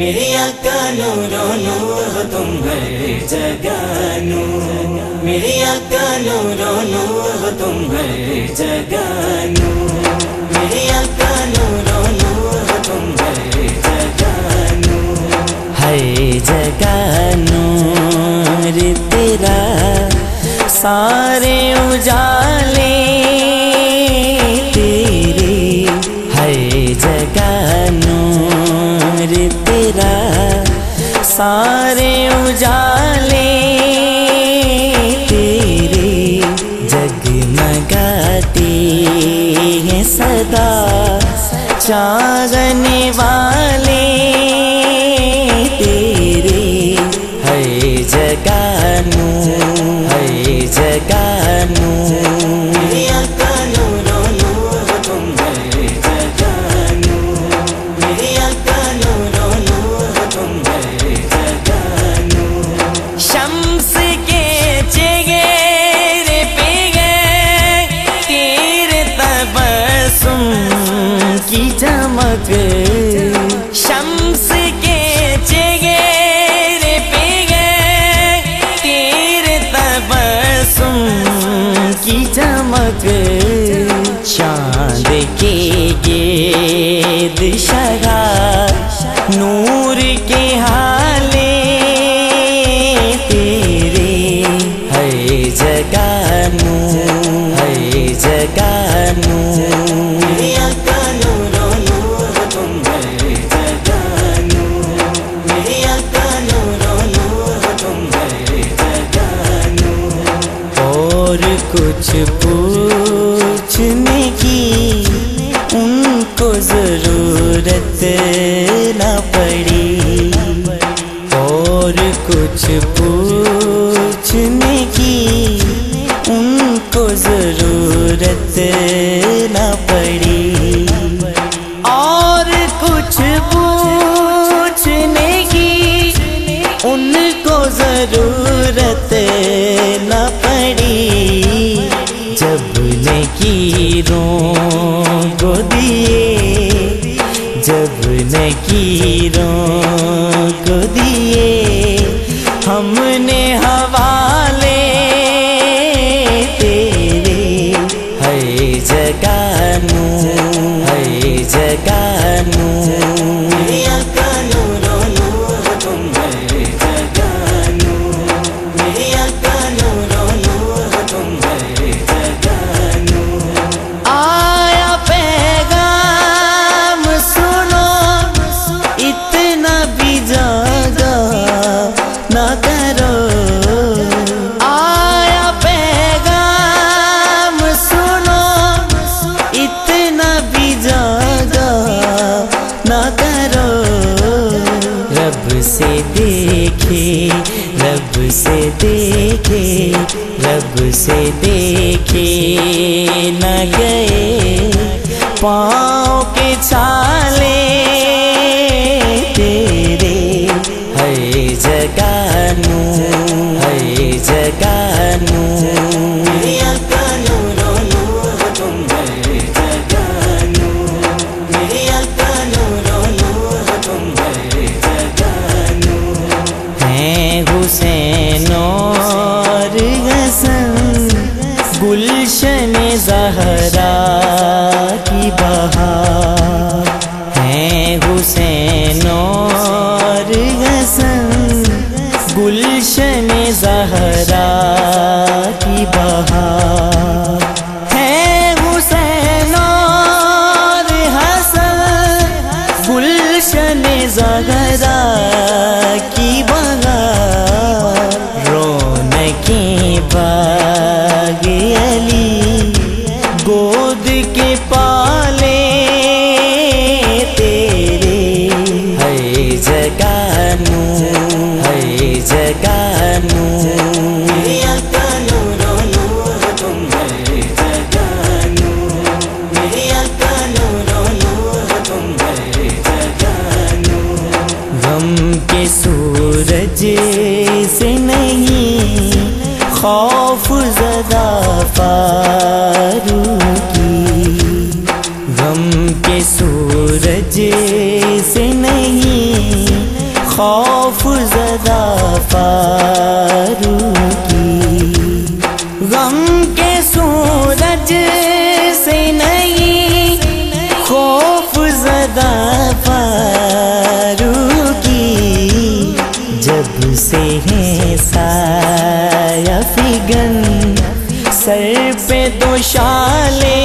मेरी आका नूरो नूर हो तुम हर जगह नूर मेरी आका नूरो नूर हो तुम हर जगह नूर मेरी आका नूरो नूर हो तुम हर जगह नूर हर जगह नूर तेरा सारे उजाले सारे उजा की चमक। शम्स के चेहरे पे गए, तेरे तबसुम की चमक। चाँद के गेद शगा नूर के हाले पूछने की उनको ज़रूरत न पड़ी। और कुछ पूछने की उनको ज़रूरत न पड़ी। और कुछ पूछने की उनको ज़रूरत नकीरों को दिए हमने हवाले तेरे है जगानू है हर से देखे रब से देखे रब से देखे न गए पाँव के छाले गुलशन जहरा की बहार है हुसैन और हसन। गुलशन जहरा की बहार है हुसैन और हसन। गुलशन जहरा की बहार। रोन की बा के पास पे दोशाले